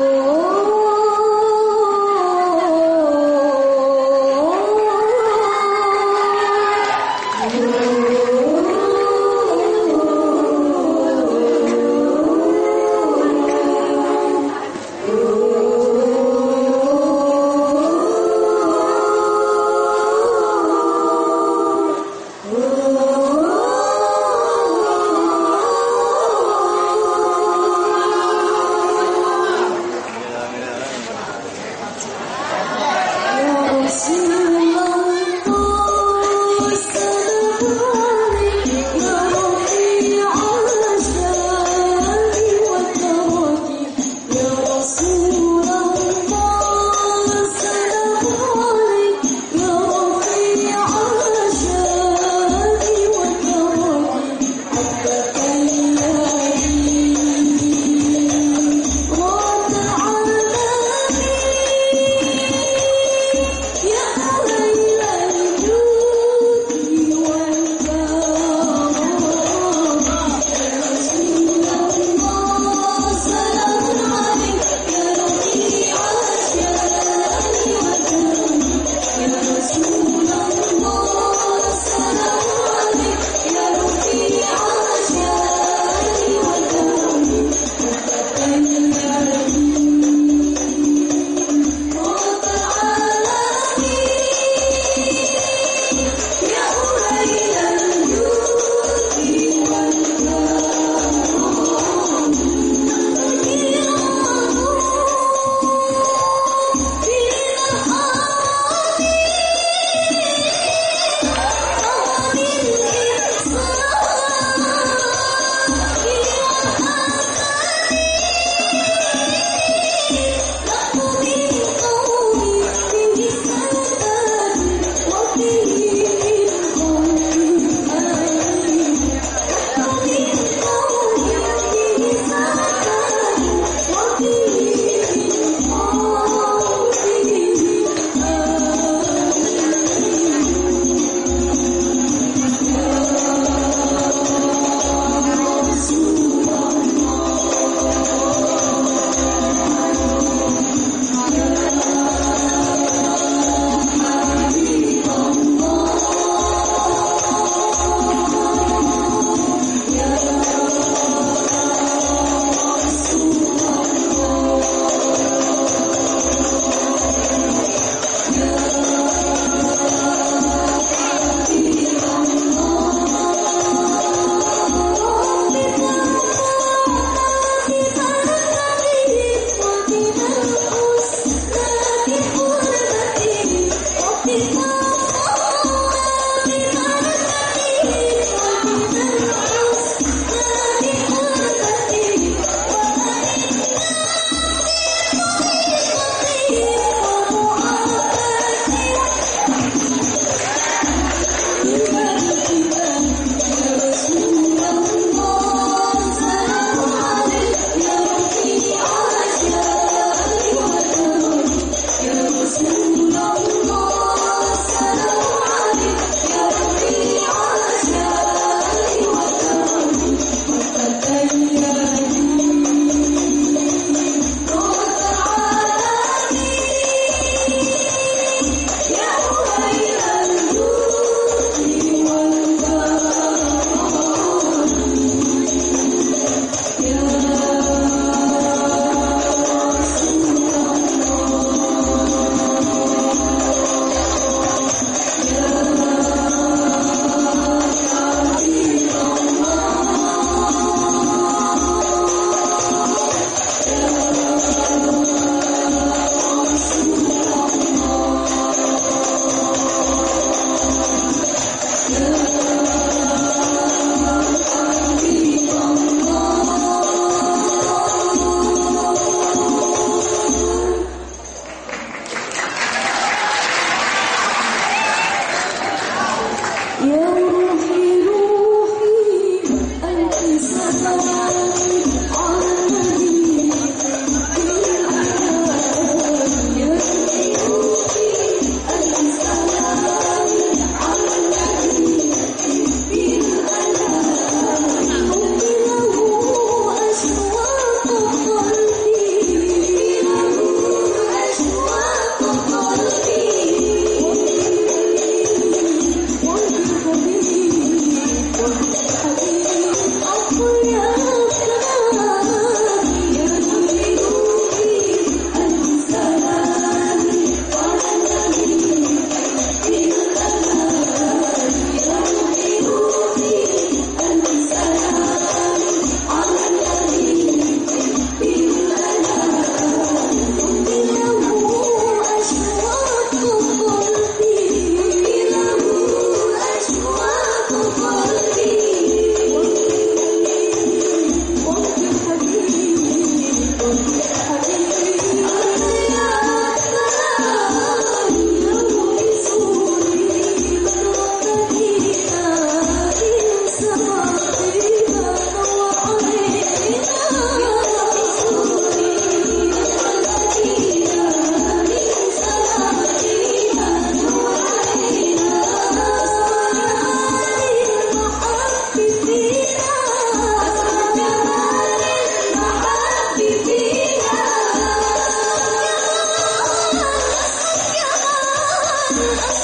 Oh. Yeah. Oh!